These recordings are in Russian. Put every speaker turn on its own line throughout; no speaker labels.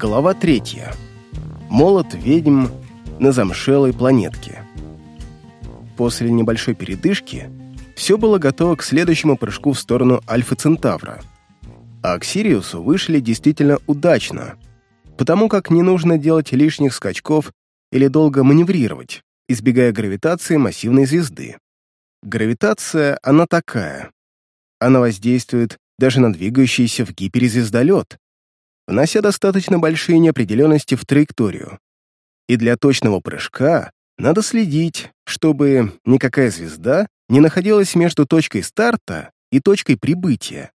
Глава третья. Молот ведьм на замшелой планетке. После небольшой передышки все было готово к следующему прыжку в сторону Альфа Центавра. А к Сириусу вышли действительно удачно, потому как не нужно делать лишних скачков или долго маневрировать, избегая гравитации массивной звезды. Гравитация, она такая. Она воздействует даже на двигающийся в гипере звездолет, внося достаточно большие неопределенности в траекторию. И для точного прыжка надо следить, чтобы никакая звезда не находилась между точкой старта и точкой прибытия.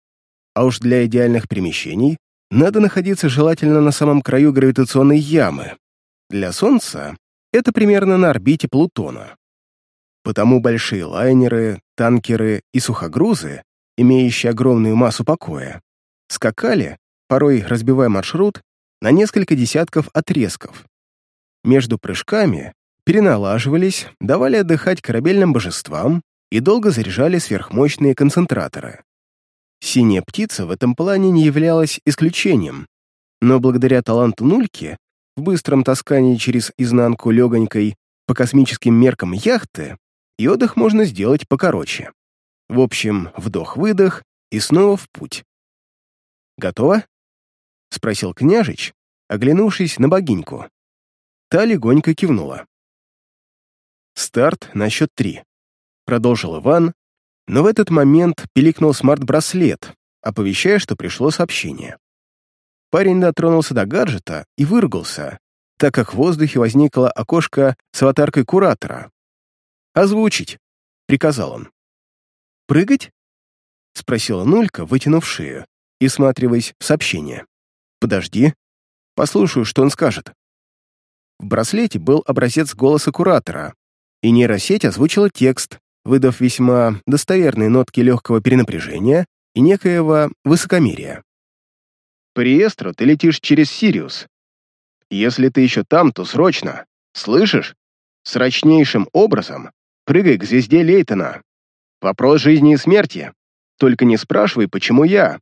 А уж для идеальных перемещений надо находиться желательно на самом краю гравитационной ямы. Для Солнца это примерно на орбите Плутона. Потому большие лайнеры, танкеры и сухогрузы, имеющие огромную массу покоя, скакали порой разбивая маршрут на несколько десятков отрезков. Между прыжками переналаживались, давали отдыхать корабельным божествам и долго заряжали сверхмощные концентраторы. Синяя птица в этом плане не являлась исключением, но благодаря таланту Нульки в быстром таскании через изнанку легонькой по космическим меркам яхты и отдых можно сделать покороче. В общем, вдох-выдох и снова в путь. Готово? — спросил княжич, оглянувшись на богиньку. Та легонько кивнула. «Старт на счет три», — продолжил Иван, но в этот момент пиликнул смарт-браслет, оповещая, что пришло сообщение. Парень дотронулся до гаджета и выругался, так как в воздухе возникло окошко с аватаркой куратора. «Озвучить», — приказал он. «Прыгать?» — спросила Нулька, вытянув шею и всматриваясь в сообщение. «Подожди. Послушаю, что он скажет». В браслете был образец голоса куратора, и нейросеть озвучила текст, выдав весьма достоверные нотки легкого перенапряжения и некоего высокомерия. «По реестру ты летишь через Сириус. Если ты еще там, то срочно. Слышишь? Срочнейшим образом прыгай к звезде Лейтона. Вопрос жизни и смерти. Только не спрашивай, почему я.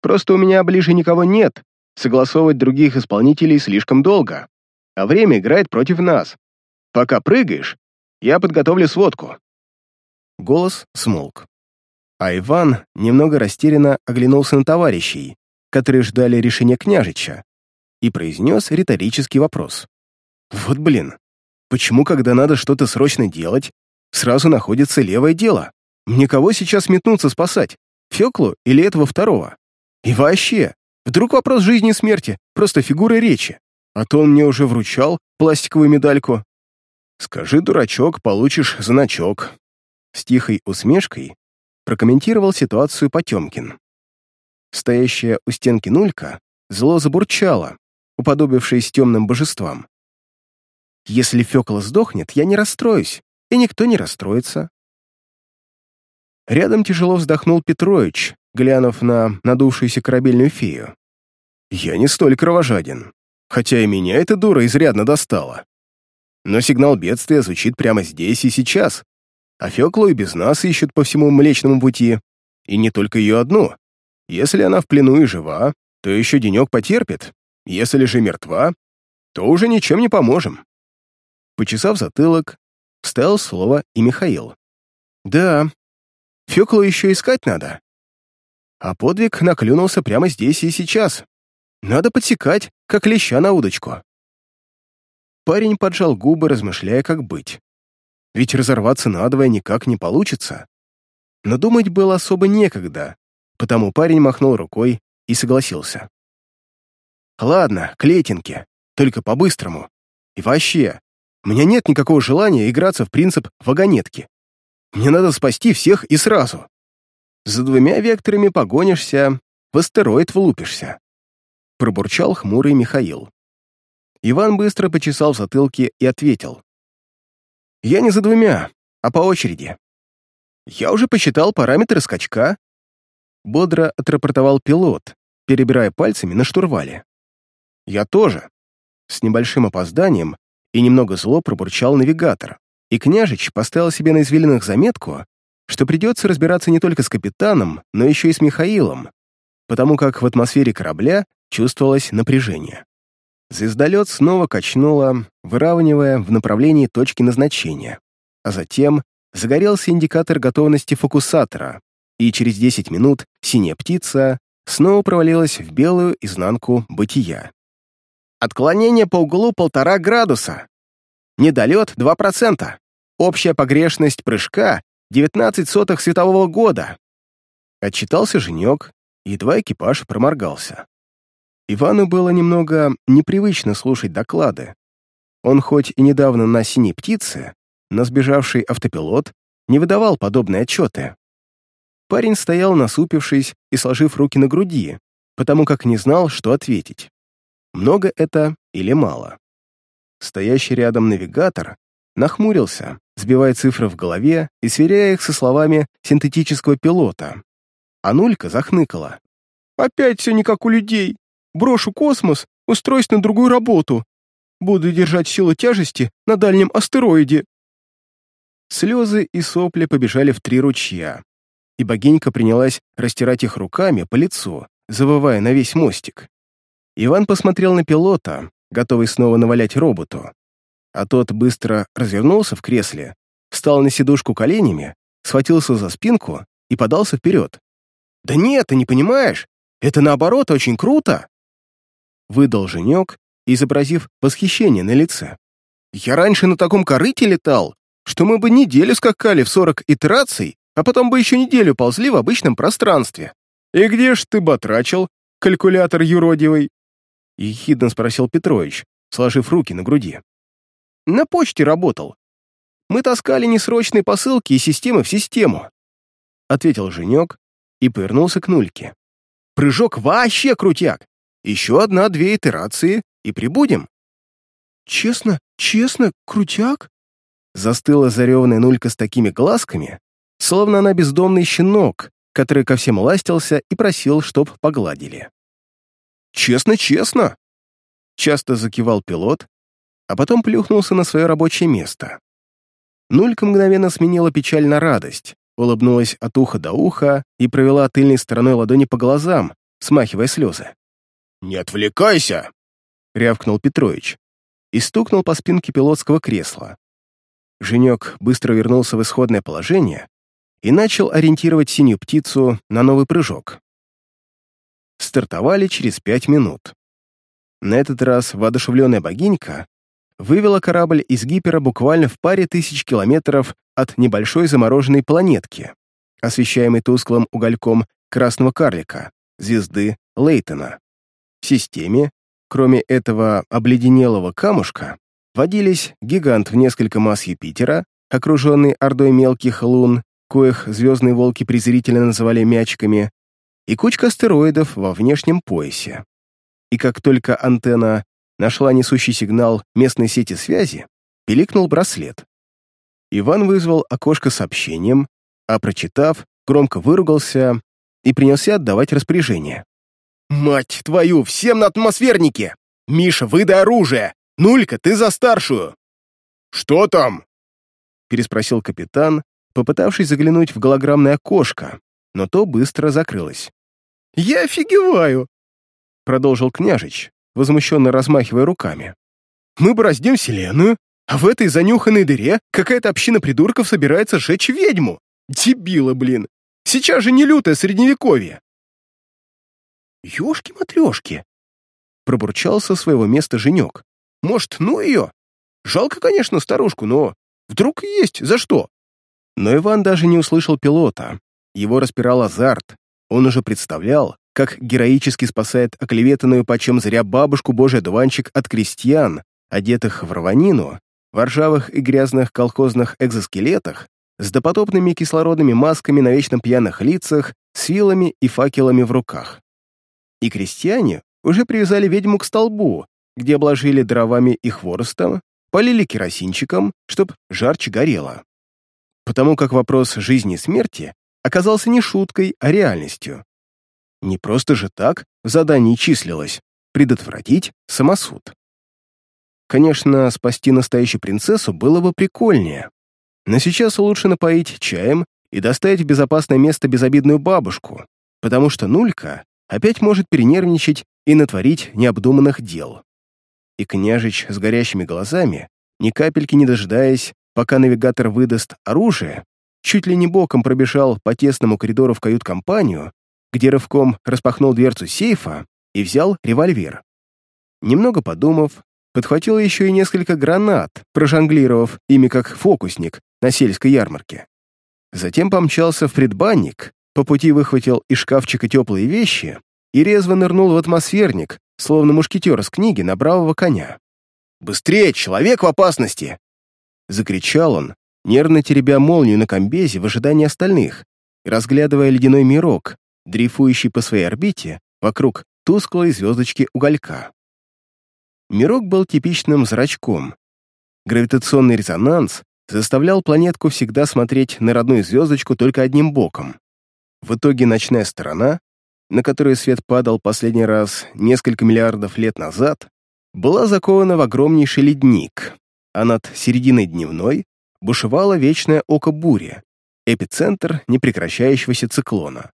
Просто у меня ближе никого нет, согласовывать других исполнителей слишком долго, а время играет против нас. Пока прыгаешь, я подготовлю сводку». Голос смолк. А Иван немного растерянно оглянулся на товарищей, которые ждали решения княжича, и произнес риторический вопрос. «Вот блин, почему, когда надо что-то срочно делать, сразу находится левое дело? Мне кого сейчас метнуться спасать? Феклу или этого второго? И вообще, Вдруг вопрос жизни и смерти, просто фигура речи. А то он мне уже вручал пластиковую медальку. «Скажи, дурачок, получишь значок». С тихой усмешкой прокомментировал ситуацию Потемкин. Стоящая у стенки нулька зло забурчала, уподобившись темным божествам. «Если Фёкла сдохнет, я не расстроюсь, и никто не расстроится». Рядом тяжело вздохнул Петрович, глянув на надувшуюся корабельную фею. Я не столь кровожаден, хотя и меня эта дура изрядно достала. Но сигнал бедствия звучит прямо здесь и сейчас, а Феклу и без нас ищут по всему Млечному пути, и не только ее одну. Если она в плену и жива, то еще денек потерпит, если же мертва, то уже ничем не поможем. Почесав затылок, вставил слово и Михаил. «Да, Феклу еще искать надо». А подвиг наклюнулся прямо здесь и сейчас, надо подсекать, как леща на удочку. Парень поджал губы, размышляя, как быть. Ведь разорваться надвое никак не получится. Но думать было особо некогда, потому парень махнул рукой и согласился. «Ладно, к летинке, только по-быстрому. И вообще, у меня нет никакого желания играться в принцип вагонетки. Мне надо спасти всех и сразу. За двумя векторами погонишься, в астероид влупишься пробурчал хмурый Михаил. Иван быстро почесал в затылке и ответил. «Я не за двумя, а по очереди. Я уже посчитал параметры скачка». Бодро отрапортовал пилот, перебирая пальцами на штурвале. «Я тоже». С небольшим опозданием и немного зло пробурчал навигатор, и княжич поставил себе на извилинах заметку, что придется разбираться не только с капитаном, но еще и с Михаилом, потому как в атмосфере корабля чувствовалось напряжение. Звездолет снова качнуло, выравнивая в направлении точки назначения, а затем загорелся индикатор готовности фокусатора, и через 10 минут синяя птица снова провалилась в белую изнанку бытия. Отклонение по углу полтора градуса. Недолет 2%. Общая погрешность прыжка 19 сотых светового года. Отчитался Женек, едва экипаж проморгался. Ивану было немного непривычно слушать доклады. Он хоть и недавно на «Синей птице», но сбежавший автопилот не выдавал подобные отчеты. Парень стоял, насупившись и сложив руки на груди, потому как не знал, что ответить. Много это или мало? Стоящий рядом навигатор нахмурился, сбивая цифры в голове и сверяя их со словами синтетического пилота. А Нулька захныкала. «Опять все не как у людей. Брошу космос, устроюсь на другую работу. Буду держать силу тяжести на дальнем астероиде». Слезы и сопли побежали в три ручья, и богинька принялась растирать их руками по лицу, завывая на весь мостик. Иван посмотрел на пилота, готовый снова навалять роботу. А тот быстро развернулся в кресле, встал на сидушку коленями, схватился за спинку и подался вперед. «Да нет, ты не понимаешь, это наоборот очень круто!» Выдал женек, изобразив восхищение на лице. «Я раньше на таком корыте летал, что мы бы неделю скакали в 40 итераций а потом бы еще неделю ползли в обычном пространстве. «И где ж ты батрачил, калькулятор юродивый?» — ехидно спросил Петрович, сложив руки на груди. «На почте работал. Мы таскали несрочные посылки и системы в систему», — ответил Женек и повернулся к Нульке. «Прыжок вообще крутяк! Еще одна-две итерации, и прибудем». «Честно, честно, крутяк?» Застыла зареванная Нулька с такими глазками, словно она бездомный щенок, который ко всем ластился и просил, чтоб погладили. «Честно, честно!» Часто закивал пилот, а потом плюхнулся на свое рабочее место. Нулька мгновенно сменила печаль на радость, улыбнулась от уха до уха и провела тыльной стороной ладони по глазам, смахивая слезы. «Не отвлекайся!» — рявкнул Петрович и стукнул по спинке пилотского кресла. Женек быстро вернулся в исходное положение и начал ориентировать синюю птицу на новый прыжок. Стартовали через пять минут. На этот раз воодушевленная богинька вывела корабль из гипера буквально в паре тысяч километров от небольшой замороженной планетки, освещаемой тусклым угольком красного карлика, звезды Лейтона. В системе, кроме этого обледенелого камушка, водились гигант в несколько масс Юпитера, окруженный ордой мелких лун, коих звездные волки презрительно называли мячиками, и кучка астероидов во внешнем поясе. И как только антенна нашла несущий сигнал местной сети связи, пиликнул браслет. Иван вызвал окошко сообщением, а прочитав, громко выругался и принялся отдавать распоряжение. «Мать твою, всем на атмосфернике! Миша, выдай оружие! Нулька, ты за старшую!» «Что там?» переспросил капитан, попытавшись заглянуть в голограммное окошко, но то быстро закрылось. «Я офигеваю!» — продолжил княжич, возмущенно размахивая руками. «Мы бороздим вселенную, а в этой занюханной дыре какая-то община придурков собирается сжечь ведьму! Дебилы, блин! Сейчас же не лютое средневековье!» «Ёшки-матрёшки!» — пробурчал со своего места женек. «Может, ну ее? Жалко, конечно, старушку, но вдруг есть за что?» Но Иван даже не услышал пилота. Его распирал азарт. Он уже представлял, как героически спасает оклеветанную почем зря бабушку Божий дуванчик от крестьян, одетых в рванину, в ржавых и грязных колхозных экзоскелетах, с допотопными кислородными масками на вечно пьяных лицах, с вилами и факелами в руках. И крестьяне уже привязали ведьму к столбу, где обложили дровами и хворостом, полили керосинчиком, чтоб жарче горело потому как вопрос жизни и смерти оказался не шуткой, а реальностью. Не просто же так в задании числилось предотвратить самосуд. Конечно, спасти настоящую принцессу было бы прикольнее, но сейчас лучше напоить чаем и доставить в безопасное место безобидную бабушку, потому что Нулька опять может перенервничать и натворить необдуманных дел. и княжич с горящими глазами, ни капельки не дожидаясь, пока навигатор выдаст оружие, чуть ли не боком пробежал по тесному коридору в кают-компанию, где рывком распахнул дверцу сейфа и взял револьвер. Немного подумав, подхватил еще и несколько гранат, прожонглировав ими как фокусник на сельской ярмарке. Затем помчался в предбанник, по пути выхватил из шкафчика теплые вещи и резво нырнул в атмосферник, словно мушкетер с книги на бравого коня. «Быстрее, человек в опасности!» Закричал он, нервно теребя молнию на комбезе в ожидании остальных разглядывая ледяной мирок, дрейфующий по своей орбите вокруг тусклой звездочки уголька. Мирок был типичным зрачком. Гравитационный резонанс заставлял планетку всегда смотреть на родную звездочку только одним боком. В итоге ночная сторона, на которую свет падал последний раз несколько миллиардов лет назад, была закована в огромнейший ледник, а над серединой дневной бушевало вечное око бури, эпицентр непрекращающегося циклона.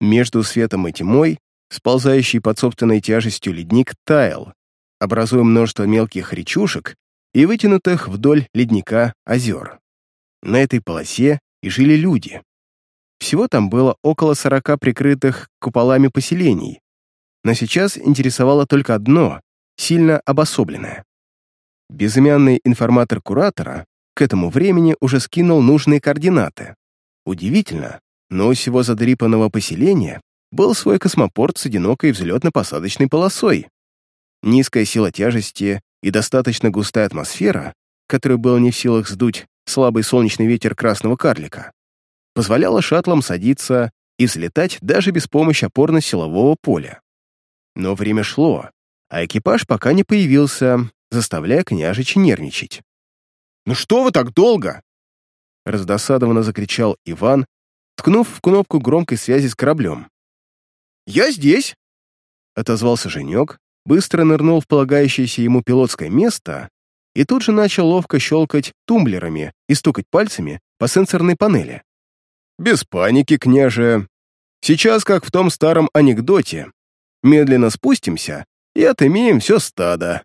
Между светом и тьмой, сползающий под собственной тяжестью ледник таял, образуя множество мелких речушек и вытянутых вдоль ледника озер. На этой полосе и жили люди. Всего там было около сорока прикрытых куполами поселений, но сейчас интересовало только одно, сильно обособленное. Безымянный информатор куратора к этому времени уже скинул нужные координаты. Удивительно, но у всего задрипанного поселения был свой космопорт с одинокой взлетно-посадочной полосой. Низкая сила тяжести и достаточно густая атмосфера, которую был не в силах сдуть слабый солнечный ветер красного карлика, позволяла шаттлам садиться и взлетать даже без помощи опорно-силового поля. Но время шло, а экипаж пока не появился, заставляя княжича нервничать. «Ну что вы так долго?» Раздосадованно закричал Иван, ткнув в кнопку громкой связи с кораблем. «Я здесь!» Отозвался Женек, быстро нырнул в полагающееся ему пилотское место и тут же начал ловко щелкать тумблерами и стукать пальцами по сенсорной панели. «Без паники, княже. Сейчас, как в том старом анекдоте, медленно спустимся и отымеем все стадо».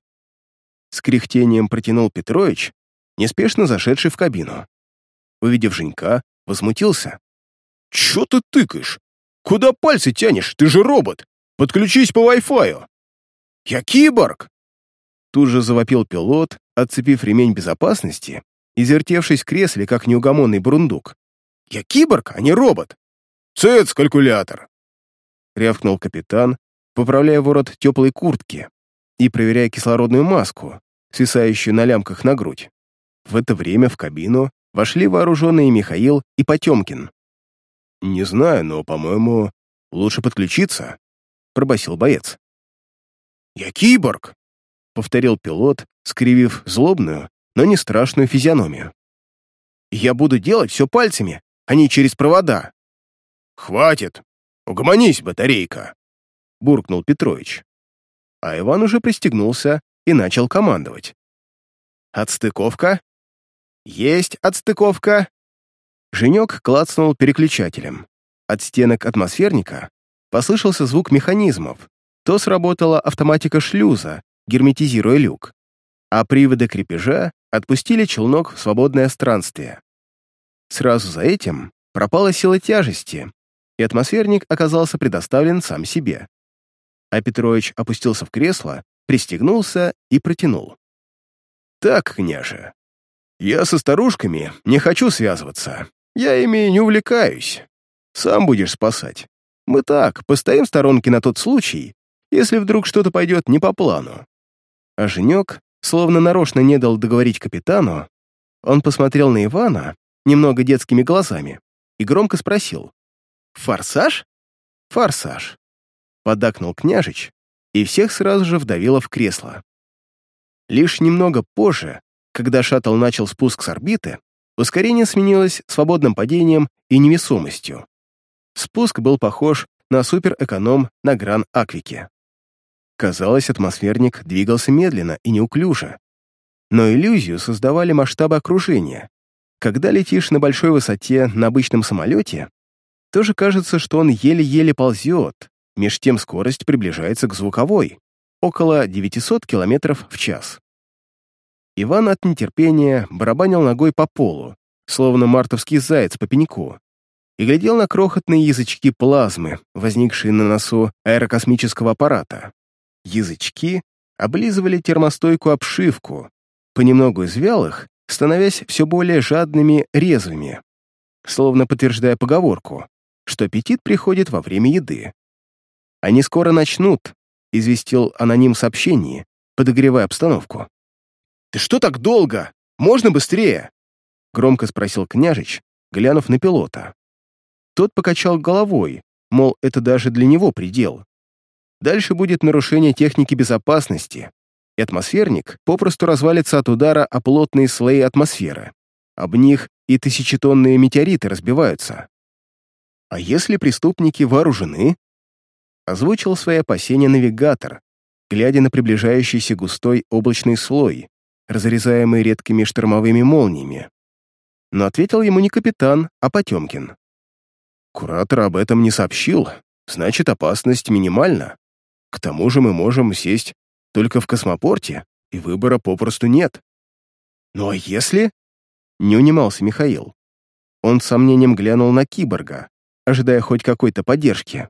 С кряхтением протянул Петрович, неспешно зашедший в кабину. Увидев Женька, возмутился. «Чё ты тыкаешь? Куда пальцы тянешь? Ты же робот! Подключись по Wi-Fi!» «Я киборг!» Тут же завопил пилот, отцепив ремень безопасности и зертевшись в кресле, как неугомонный бурундук. «Я киборг, а не робот!» «Цец, калькулятор!» Рявкнул капитан, поправляя ворот теплой куртки и проверяя кислородную маску, свисающую на лямках на грудь. В это время в кабину вошли вооруженные Михаил и Потемкин. «Не знаю, но, по-моему, лучше подключиться», — пробасил боец. «Я киборг!» — повторил пилот, скривив злобную, но не страшную физиономию. «Я буду делать все пальцами, а не через провода». «Хватит! Угомонись, батарейка!» — буркнул Петрович. А Иван уже пристегнулся и начал командовать. «Отстыковка?» «Есть отстыковка!» Женек клацнул переключателем. От стенок атмосферника послышался звук механизмов, то сработала автоматика шлюза, герметизируя люк, а приводы крепежа отпустили челнок в свободное странствие. Сразу за этим пропала сила тяжести, и атмосферник оказался предоставлен сам себе. А Петрович опустился в кресло, пристегнулся и протянул. «Так, княже, я со старушками не хочу связываться. Я ими не увлекаюсь. Сам будешь спасать. Мы так, постоим в сторонке на тот случай, если вдруг что-то пойдет не по плану. А Женек, словно нарочно не дал договорить капитану, он посмотрел на Ивана немного детскими глазами и громко спросил. «Форсаж?» «Форсаж», — подакнул княжич, и всех сразу же вдавило в кресло. Лишь немного позже, когда шаттл начал спуск с орбиты, ускорение сменилось свободным падением и невесомостью. Спуск был похож на суперэконом на Гран-Аквике. Казалось, атмосферник двигался медленно и неуклюже. Но иллюзию создавали масштабы окружения. Когда летишь на большой высоте на обычном самолете, тоже кажется, что он еле-еле ползет, меж тем скорость приближается к звуковой. около 900 км в час. Иван от нетерпения барабанил ногой по полу, словно мартовский заяц по пеньку, и глядел на крохотные язычки плазмы, возникшие на носу аэрокосмического аппарата. Язычки облизывали термостойкую обшивку, понемногу из вялых, становясь все более жадными, резвыми, словно подтверждая поговорку, что аппетит приходит во время еды. «Они скоро начнут», — известил аноним сообщении, подогревая обстановку. «Ты что так долго? Можно быстрее?» — громко спросил княжич, глянув на пилота. Тот покачал головой, мол, это даже для него предел. Дальше будет нарушение техники безопасности, и атмосферник попросту развалится от удара о плотные слои атмосферы. Об них и тысячетонные метеориты разбиваются. А если преступники вооружены? Озвучил свои опасения навигатор, глядя на приближающийся густой облачный слой, разрезаемый редкими штормовыми молниями. Но ответил ему не капитан, а Потемкин. Куратор об этом не сообщил, значит, опасность минимальна. К тому же мы можем сесть только в космопорте, и выбора попросту нет. Ну а если... Не унимался Михаил. Он с сомнением глянул на киборга, ожидая хоть какой-то поддержки.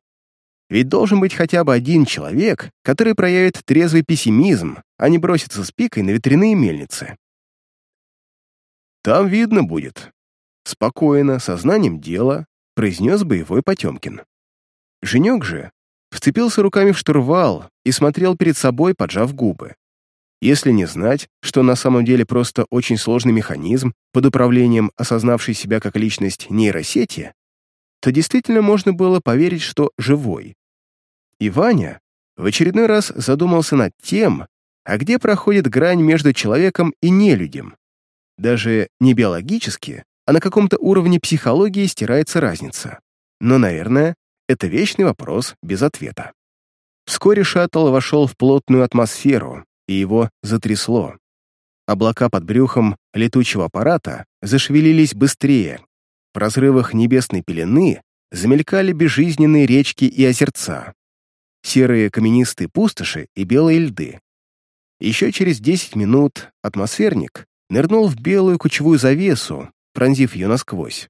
Ведь должен быть хотя бы один человек, который проявит трезвый пессимизм, а не бросится с пикой на ветряные мельницы. «Там видно будет», — спокойно, сознанием дела, произнес боевой Потемкин. Женек же вцепился руками в штурвал и смотрел перед собой, поджав губы. Если не знать, что на самом деле просто очень сложный механизм под управлением осознавшей себя как личность нейросети, то действительно можно было поверить, что живой. И Ваня в очередной раз задумался над тем, а где проходит грань между человеком и нелюдем. Даже не биологически, а на каком-то уровне психологии стирается разница. Но, наверное, это вечный вопрос без ответа. Вскоре шаттл вошел в плотную атмосферу, и его затрясло. Облака под брюхом летучего аппарата зашевелились быстрее. В разрывах небесной пелены замелькали безжизненные речки и озерца, серые каменистые пустоши и белые льды. Еще через 10 минут атмосферник нырнул в белую кучевую завесу, пронзив ее насквозь.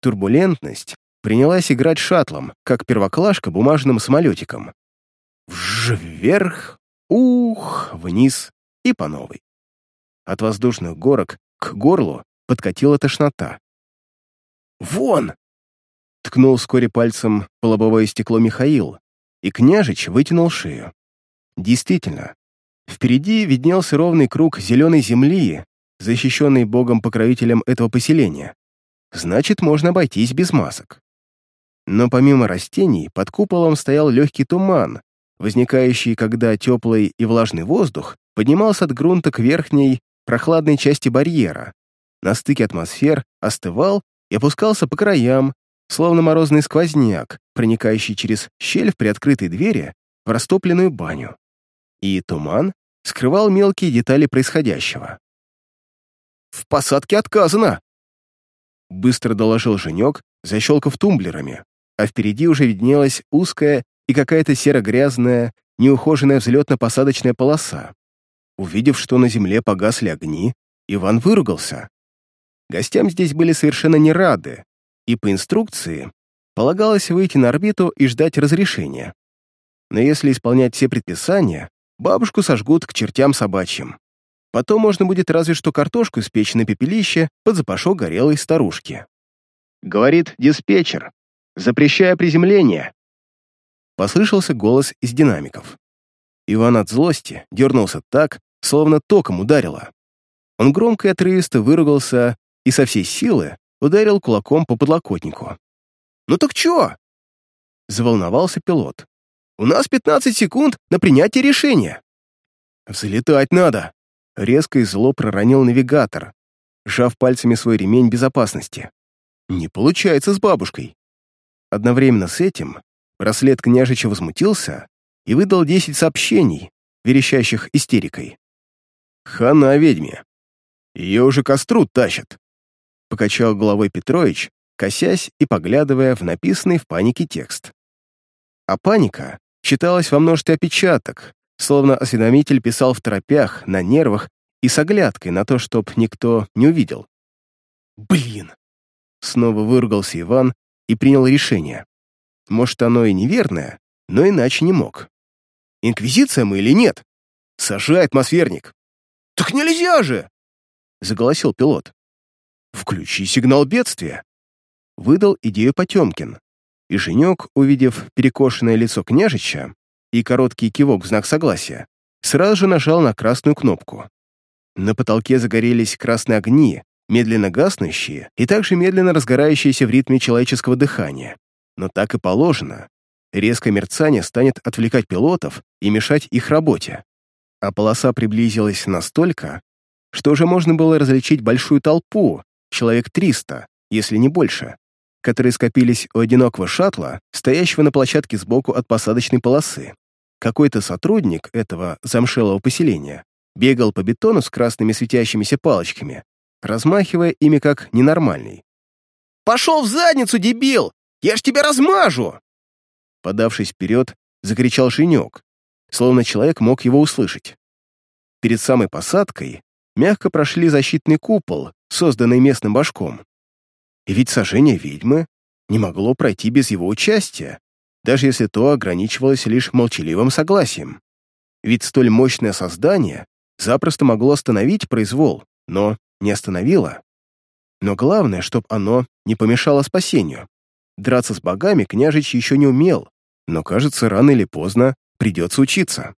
Турбулентность принялась играть шаттлом, как первоклашка бумажным самолетиком. Вверх, ух, вниз и по новой. От воздушных горок к горлу подкатила тошнота. «Вон!» — ткнул вскоре пальцем по лобовое стекло Михаил, и княжич вытянул шею. Действительно, впереди виднелся ровный круг зеленой земли, защищенный богом-покровителем этого поселения. Значит, можно обойтись без масок. Но помимо растений, под куполом стоял легкий туман, возникающий, когда теплый и влажный воздух поднимался от грунта к верхней, прохладной части барьера. На стыке атмосфер остывал и опускался по краям, словно морозный сквозняк, проникающий через щель в приоткрытой двери в растопленную баню. И туман скрывал мелкие детали происходящего. «В посадке отказано!» Быстро доложил Женек, защелкав тумблерами а впереди уже виднелась узкая и какая-то серо-грязная, неухоженная взлетно-посадочная полоса. Увидев, что на земле погасли огни, Иван выругался. Гостям здесь были совершенно не рады, и по инструкции полагалось выйти на орбиту и ждать разрешения. Но если исполнять все предписания, бабушку сожгут к чертям собачьим. Потом можно будет разве что картошку испечь на пепелище под запашок горелой старушки. Говорит диспетчер, Запрещая приземление!» Послышался голос из динамиков. Иван от злости дернулся так, словно током ударило. Он громко и отрывисто выругался и со всей силы ударил кулаком по подлокотнику. «Ну так чё?» — заволновался пилот. «У нас 15 секунд на принятие решения». «Взлетать надо!» — резко и зло проронил навигатор, сжав пальцами свой ремень безопасности. «Не получается с бабушкой». Одновременно с этим браслет княжича возмутился и выдал десять сообщений, верещащих истерикой. «Хана ведьме! Ее уже костру тащат!» Покачал головой Петрович, косясь и поглядывая в написанный в панике текст. А паника читалась во множестве опечаток, словно осведомитель писал в торопях, на нервах и с оглядкой на то, чтоб никто не увидел. «Блин!» Снова выругался Иван и принял решение. Может, оно и неверное, но иначе не мог. «Инквизиция мы или нет? Сажай, атмосферник!» «Так нельзя же!» — заголосил пилот. «Включи сигнал бедствия!» Выдал идею Потемкин. И Женек, увидев перекошенное лицо княжича и короткий кивок в знак согласия, сразу же нажал на красную кнопку. На потолке загорелись красные огни, медленно гаснущие и также медленно разгорающиеся в ритме человеческого дыхания. Но так и положено. Резкое мерцание станет отвлекать пилотов и мешать их работе. А полоса приблизилась настолько, что уже можно было различить большую толпу, человек 300, если не больше, которые скопились у одинокого шаттла, стоящего на площадке сбоку от посадочной полосы. Какой-то сотрудник этого замшелого поселения бегал по бетону с красными светящимися палочками, размахивая ими как ненормальный. «Пошел в задницу, дебил! Я ж тебя размажу!» Подавшись вперед, закричал Женек, словно человек мог его услышать. Перед самой посадкой мягко прошли защитный купол, созданный местным башком. И ведь сожжение ведьмы не могло пройти без его участия, даже если то ограничивалось лишь молчаливым согласием. Ведь столь мощное создание запросто могло остановить произвол, но не остановило. Но главное, чтобы оно не помешало спасению. Драться с богами княжич еще не умел, но, кажется, рано или поздно придется учиться.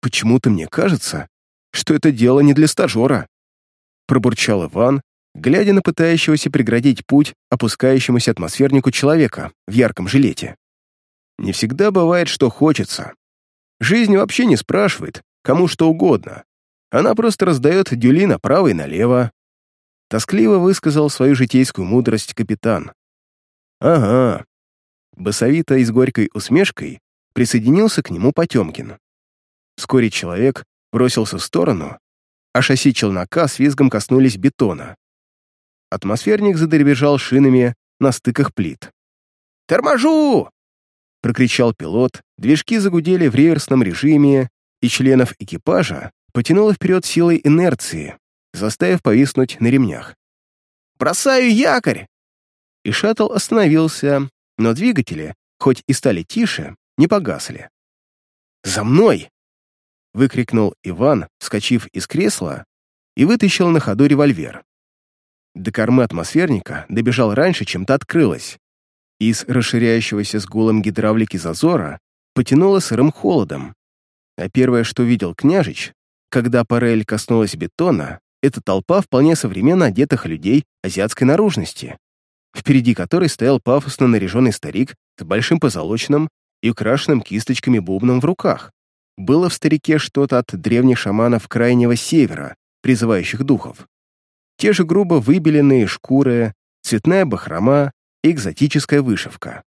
Почему-то мне кажется, что это дело не для стажера. Пробурчал Иван, глядя на пытающегося преградить путь опускающемуся атмосфернику человека в ярком жилете. Не всегда бывает, что хочется. Жизнь вообще не спрашивает, кому что угодно. Она просто раздает дюли направо и налево. Тоскливо высказал свою житейскую мудрость капитан. Ага. Басовито и с горькой усмешкой присоединился к нему Потемкин. Вскоре человек бросился в сторону, а шасси челнока с визгом коснулись бетона. Атмосферник задребежал шинами на стыках плит. «Торможу!» — прокричал пилот, движки загудели в реверсном режиме, и членов экипажа потянуло вперед силой инерции, заставив повиснуть на ремнях. «Бросаю якорь!» И шаттл остановился, но двигатели, хоть и стали тише, не погасли. «За мной!» — выкрикнул Иван, вскочив из кресла, и вытащил на ходу револьвер. До кормы атмосферника добежал раньше, чем та открылась. Из расширяющегося с гулом гидравлики зазора потянуло сырым холодом. А первое, что видел княжич, когда парель коснулась бетона, это толпа вполне современно одетых людей азиатской наружности, впереди которой стоял пафосно наряженный старик с большим позолоченным и украшенным кисточками бубном в руках. Было в старике что-то от древних шаманов Крайнего Севера, призывающих духов. Те же грубо выбеленные шкуры, цветная бахрома и экзотическая вышивка.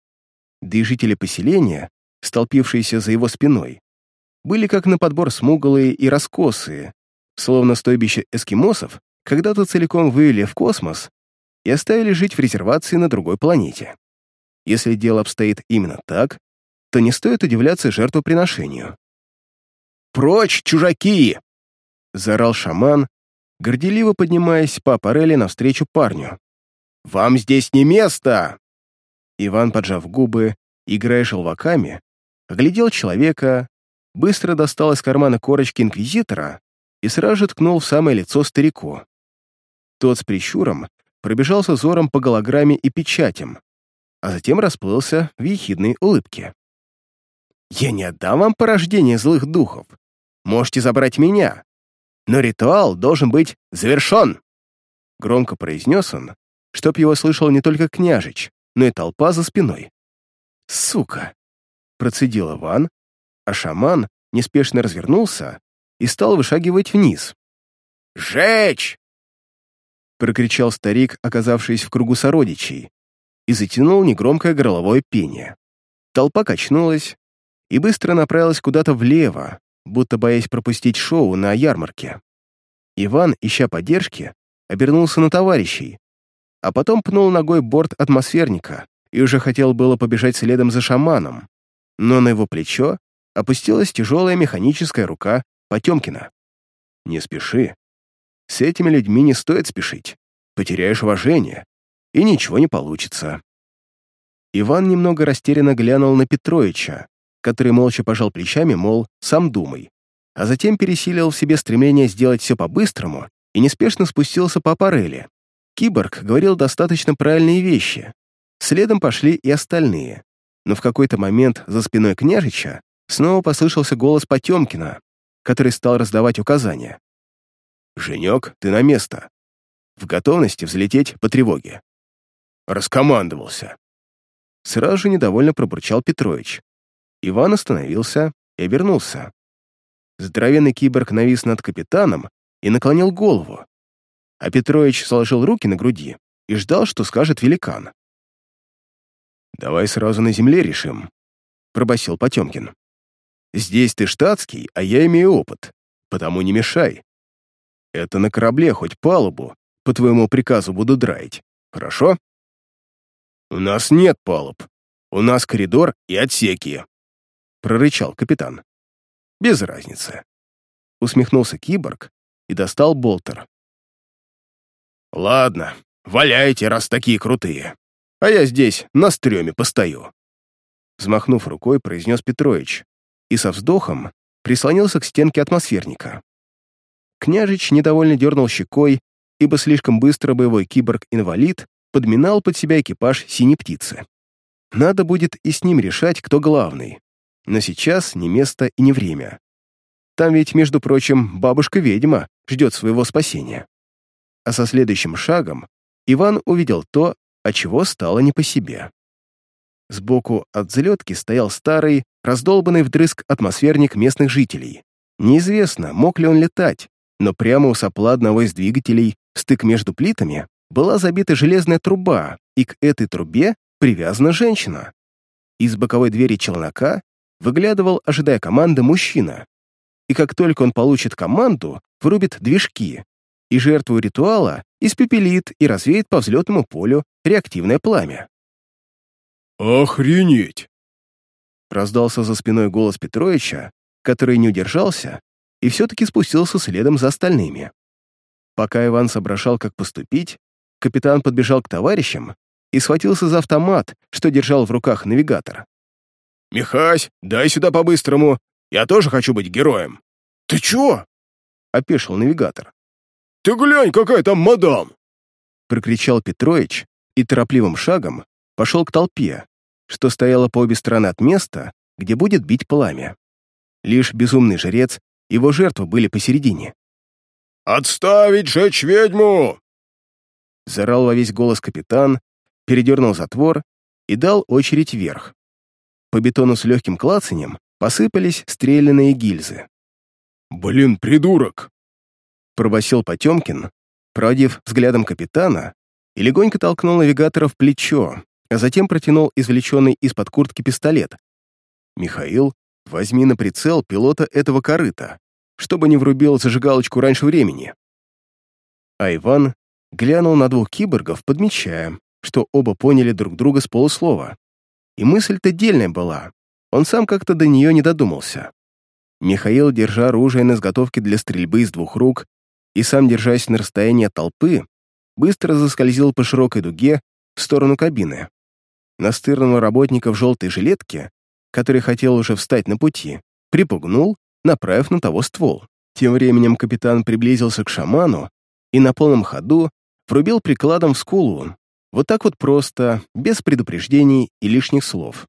Да и жители поселения, столпившиеся за его спиной, были как на подбор смуглые и раскосые, словно стойбище эскимосов, когда-то целиком вывели в космос и оставили жить в резервации на другой планете. Если дело обстоит именно так, то не стоит удивляться жертвоприношению. «Прочь, чужаки!» — заорал шаман, горделиво поднимаясь по аппарели навстречу парню. «Вам здесь не место!» Иван, поджав губы, играя желваками, оглядел человека, быстро достал из кармана корочки инквизитора и сразу же ткнул в самое лицо старику. Тот с прищуром пробежался взором по голограмме и печатям, а затем расплылся в ехидной улыбке. «Я не отдам вам порождение злых духов. Можете забрать меня, но ритуал должен быть завершен!» Громко произнес он, чтоб его слышал не только княжич, но и толпа за спиной. «Сука!» — процедил Иван, а шаман неспешно развернулся и стал вышагивать вниз. «Жечь!» — прокричал старик, оказавшись в кругу сородичей, и затянул негромкое горловое пение. Толпа качнулась и быстро направилась куда-то влево, будто боясь пропустить шоу на ярмарке. Иван, ища поддержки, обернулся на товарищей, а потом пнул ногой борт атмосферника и уже хотел было побежать следом за шаманом, но на его плечо опустилась тяжелая механическая рука Потемкина. «Не спеши. С этими людьми не стоит спешить. Потеряешь уважение, и ничего не получится». Иван немного растерянно глянул на Петровича, который молча пожал плечами, мол, сам думай, а затем пересилил в себе стремление сделать все по-быстрому и неспешно спустился по аппарели. Киборг говорил достаточно правильные вещи. Следом пошли и остальные. Но в какой-то момент за спиной княжича снова послышался голос Потемкина, который стал раздавать указания. «Женек, ты на место. В готовности взлететь по тревоге». «Раскомандовался». Сразу же недовольно пробурчал Петрович. Иван остановился и обернулся. Здоровенный киборг навис над капитаном и наклонил голову, а Петрович сложил руки на груди и ждал, что скажет великан. «Давай сразу на земле решим», — пробасил Потемкин. «Здесь ты штатский, а я имею опыт, потому не мешай. Это на корабле хоть палубу, по твоему приказу буду драить, хорошо?» «У нас нет палуб. У нас коридор и отсеки», — прорычал капитан. «Без разницы». Усмехнулся киборг и достал болтер. «Ладно, валяйте, раз такие крутые, а я здесь на стреме постою». Взмахнув рукой, произнес Петрович и со вздохом прислонился к стенке атмосферника. Княжич недовольно дернул щекой, ибо слишком быстро боевой киборг-инвалид подминал под себя экипаж синей птицы. Надо будет и с ним решать, кто главный. Но сейчас не место и не время. Там ведь, между прочим, бабушка-ведьма ждет своего спасения а со следующим шагом Иван увидел то, от чего стало не по себе. Сбоку от взлетки стоял старый, раздолбанный вдрызг атмосферник местных жителей. Неизвестно, мог ли он летать, но прямо у сопла одного из двигателей, стык между плитами, была забита железная труба, и к этой трубе привязана женщина. Из боковой двери челнока выглядывал, ожидая команды, мужчина. И как только он получит команду, врубит движки, и жертву ритуала испепелит и развеет по взлетному полю реактивное пламя.
«Охренеть!»
Раздался за спиной голос Петровича, который не удержался и все-таки спустился следом за остальными. Пока Иван соображал, как поступить, капитан подбежал к товарищам и схватился за автомат, что держал в руках навигатор.
«Михась, дай сюда по-быстрому, я тоже хочу быть героем». «Ты чё?»
— опешил навигатор.
«Ты глянь, какая там мадам!»
Прокричал Петрович и торопливым шагом пошел к толпе, что стояла по обе стороны от места, где будет бить пламя. Лишь безумный жрец и его жертвы были посередине.
«Отставить жечь ведьму!»
Зарал во весь голос капитан, передернул затвор и дал очередь вверх. По бетону с легким клацанем посыпались стрелянные гильзы.
«Блин, придурок!»
пробасил Потемкин, проводив взглядом капитана и легонько толкнул навигатора в плечо, а затем протянул извлеченный из-под куртки пистолет. «Михаил, возьми на прицел пилота этого корыта, чтобы не врубил зажигалочку раньше времени». А Иван глянул на двух киборгов, подмечая, что оба поняли друг друга с полуслова. И мысль-то дельная была, он сам как-то до нее не додумался. Михаил, держа оружие на изготовке для стрельбы из двух рук, и сам, держась на расстоянии от толпы, быстро заскользил по широкой дуге в сторону кабины. Настырного работника в желтой жилетке, который хотел уже встать на пути, припугнул, направив на того ствол. Тем временем капитан приблизился к шаману и на полном ходу врубил прикладом в скулу, вот так вот просто, без предупреждений и лишних слов.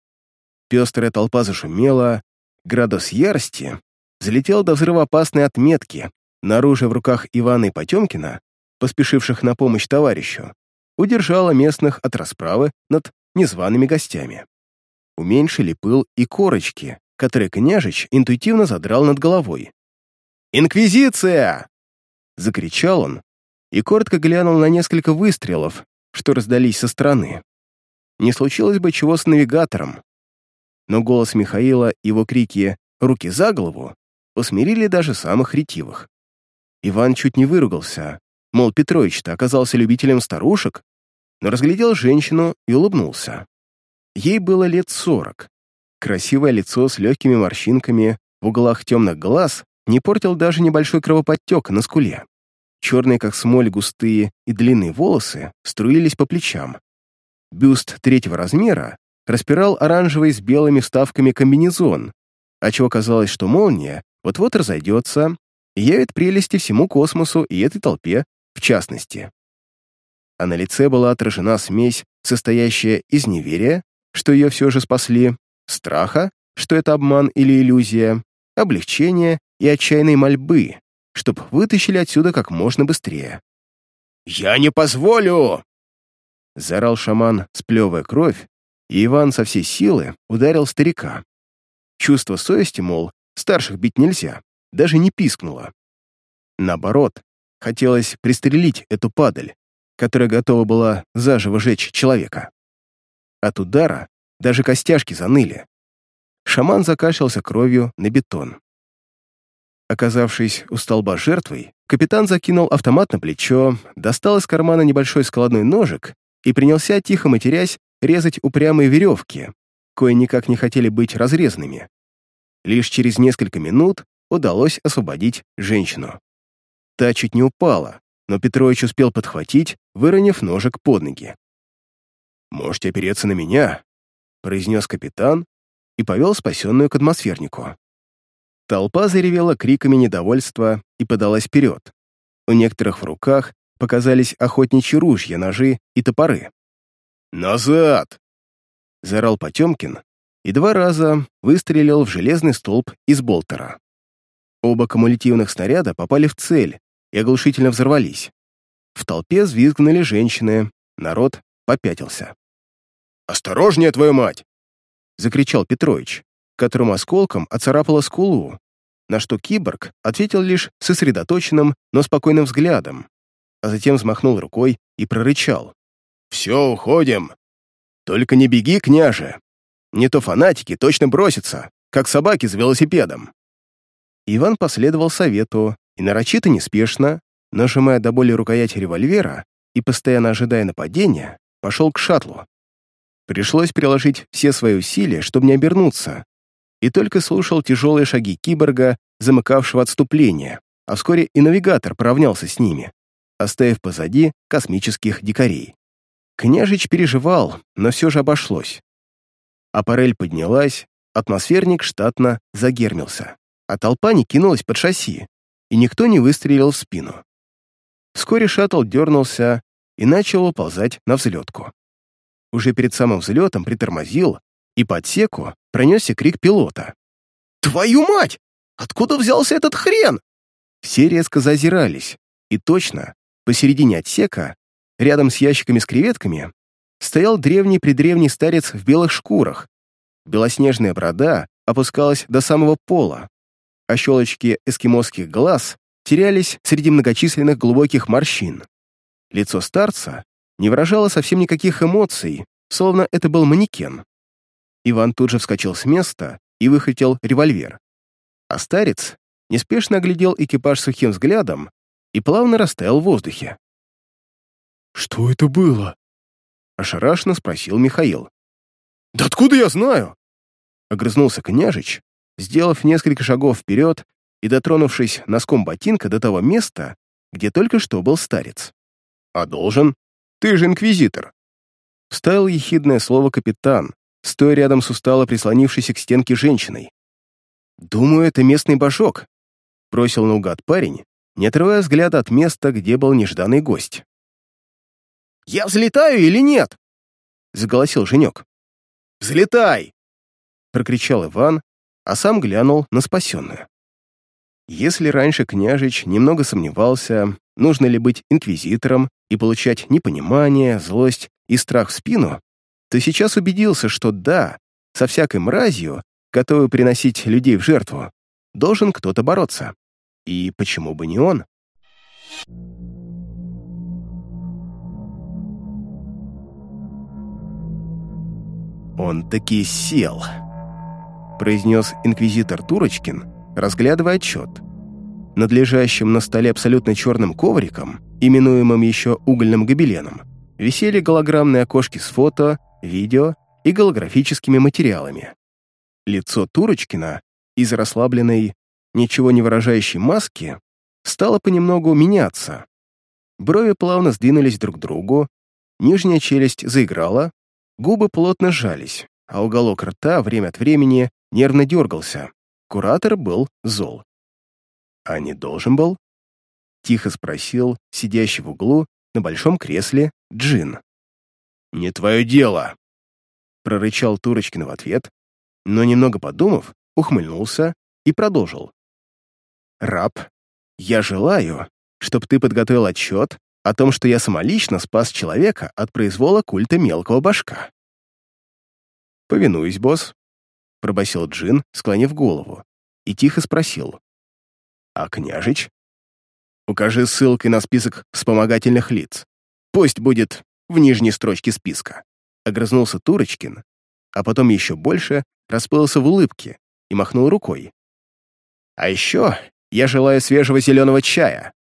Пестрая толпа зашумела, градус ярости залетел до взрывоопасной отметки, на оружие в руках Ивана и Потемкина, поспешивших на помощь товарищу, удержала местных от расправы над незваными гостями. Уменьшили пыл и корочки, которые княжич интуитивно задрал над головой. «Инквизиция!» — закричал он и коротко глянул на несколько выстрелов, что раздались со стороны. Не случилось бы чего с навигатором. Но голос Михаила и его крики «руки за голову» усмирили даже самых ретивых. Иван чуть не выругался, мол, Петрович-то оказался любителем старушек, но разглядел женщину и улыбнулся. Ей было лет сорок. Красивое лицо с легкими морщинками в углах темных глаз не портил даже небольшой кровоподтек на скуле. Черные, как смоль, густые и длинные волосы струились по плечам. Бюст третьего размера распирал оранжевый с белыми вставками комбинезон, отчего казалось, что молния вот-вот разойдется и явит прелести всему космосу и этой толпе в частности. А на лице была отражена смесь, состоящая из неверия, что ее все же спасли, страха, что это обман или иллюзия, облегчения и отчаянной мольбы, чтоб вытащили отсюда как можно быстрее.
«Я не позволю!»
Заорал шаман, сплевывая кровь, и Иван со всей силы ударил старика. Чувство совести, мол, старших бить нельзя, даже не пискнуло. Наоборот, хотелось пристрелить эту падаль, которая готова была заживо жечь человека. От удара даже костяшки заныли. Шаман закашлялся кровью на бетон. Оказавшись у столба жертвой, капитан закинул автомат на плечо, достал из кармана небольшой складной ножик и принялся, тихо матерясь, резать упрямые веревки, кое никак не хотели быть разрезанными. Лишь через несколько минут удалось освободить женщину. Та чуть не упала, но Петрович успел подхватить, выронив ножик под ноги. «Можете опереться на меня», — произнес капитан и повел спасенную к атмосфернику. Толпа заревела криками недовольства и подалась вперед. У некоторых в руках показались охотничьи ружья, ножи и топоры.
«Назад!»
— заорал Потемкин и два раза выстрелил в железный столб из болтера. Оба кумулятивных снаряда попали в цель и оглушительно взорвались. В толпе взвизгнули женщины, народ попятился.
«Осторожнее, твою мать!»
— закричал Петрович, которому осколком оцарапало скулу, на что киборг ответил лишь сосредоточенным, но спокойным взглядом, а затем взмахнул рукой и прорычал.
«Все, уходим!»
«Только не беги, княже! Не то фанатики точно бросятся, как собаки за велосипедом!» Иван последовал совету и нарочито неспешно, нажимая до боли рукоять револьвера и постоянно ожидая нападения, пошел к шаттлу. Пришлось приложить все свои усилия, чтобы не обернуться, и только слушал тяжелые шаги киборга, замыкавшего отступление, а вскоре и навигатор поравнялся с ними, оставив позади космических дикарей. Княжич переживал, но все же обошлось. Аппарель поднялась, атмосферник штатно загермился, а толпа не кинулась под шасси, и никто не выстрелил в спину. Вскоре шаттл дернулся и начал уползать на взлетку. Уже перед самым взлетом притормозил, и по отсеку пронесся крик пилота.
«Твою мать! Откуда взялся этот хрен?»
Все резко зазирались, и точно, посередине отсека, рядом с ящиками с креветками, стоял древний-предревний старец в белых шкурах. Белоснежная борода опускалась до самого пола, а щелочки эскимосских глаз терялись среди многочисленных глубоких морщин. Лицо старца не выражало совсем никаких эмоций, словно это был манекен. Иван тут же вскочил с места и выхватил револьвер. А старец неспешно оглядел экипаж сухим взглядом и плавно растаял в воздухе.
«Что это было?»
— ошарашенно спросил Михаил.
«Да откуда я знаю?»
— огрызнулся княжич, сделав несколько шагов вперед и дотронувшись носком ботинка до того места, где только что был старец. «А должен? Ты же инквизитор!» Вставил ехидное слово капитан, стоя рядом с устало прислонившейся к стенке женщиной. «Думаю, это местный башок», — бросил наугад парень, не отрывая взгляда от места, где был нежданный гость.
«Я взлетаю или нет?»
— заголосил Женек.
«Взлетай!»
— прокричал Иван, а сам глянул на спасенную. Если раньше княжич немного сомневался, нужно ли быть инквизитором и получать непонимание, злость и страх в спину, то сейчас убедился, что да, со всякой мразью, готовой приносить людей в жертву, должен кто-то бороться. И почему бы не он? Он таки сел произнес инквизитор Турочкин, разглядывая отчет. Над лежащим на столе абсолютно черным ковриком, именуемым еще угольным гобеленом, висели голограммные окошки с фото, видео и голографическими материалами. Лицо Турочкина из расслабленной, ничего не выражающей маски стало понемногу меняться. Брови плавно сдвинулись друг к другу, нижняя челюсть заиграла, губы плотно сжались, а уголок рта время от времени нервно дергался. Куратор был зол. «А не должен был?» — тихо спросил сидящий в углу на большом кресле Джин.
«Не твое дело!» — прорычал Турочкин в ответ, но, немного подумав, ухмыльнулся и продолжил. «Раб, я желаю, чтобы ты подготовил отчет о том, что я самолично спас человека от произвола культа мелкого башка».
«Повинуюсь, босс», — пробасил Джин, склонив голову, и тихо спросил. «А княжич?» «Укажи ссылкой на список вспомогательных лиц. Пусть будет в нижней строчке списка», — огрызнулся Турочкин, а потом еще больше расплылся в улыбке и махнул рукой. «А еще я желаю свежего зеленого чая».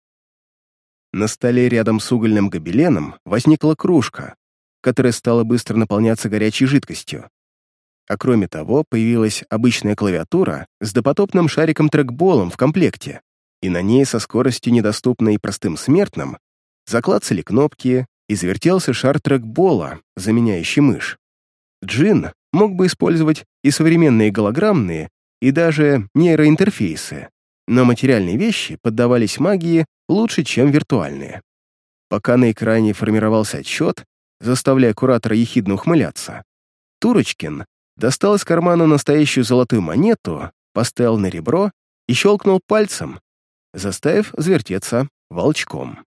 На столе рядом с угольным гобеленом возникла кружка, которая стала быстро наполняться горячей жидкостью. А кроме того, появилась обычная клавиатура с допотопным шариком-трекболом в комплекте, и на ней со скоростью, недоступной простым смертным, заклацали кнопки и завертелся шар трекбола, заменяющий мышь. Джин мог бы использовать и современные голограммные, и даже нейроинтерфейсы, но материальные вещи поддавались магии лучше, чем виртуальные. Пока на экране формировался отчет, заставляя куратора ехидно ухмыляться, Турочкин достал из кармана настоящую золотую монету, поставил на ребро и щелкнул пальцем, заставив завертеться волчком.